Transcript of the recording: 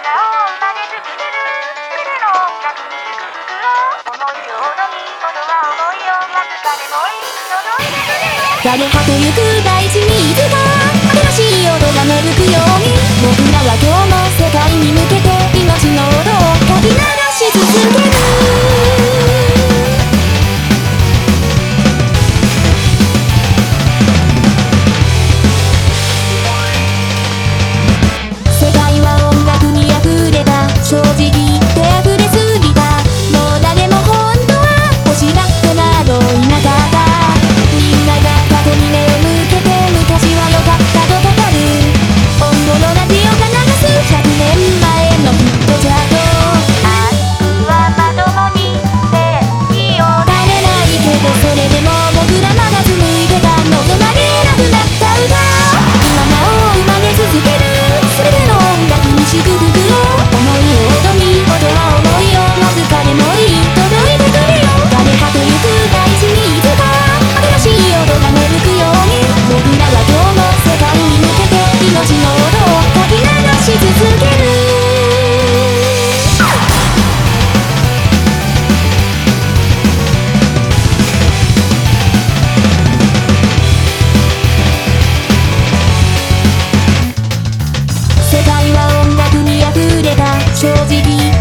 な女で作れるの音楽に行く袋思ように物は思いをかでもいい呪いで誰かと行く大地にいつか新しい音が芽吹く正直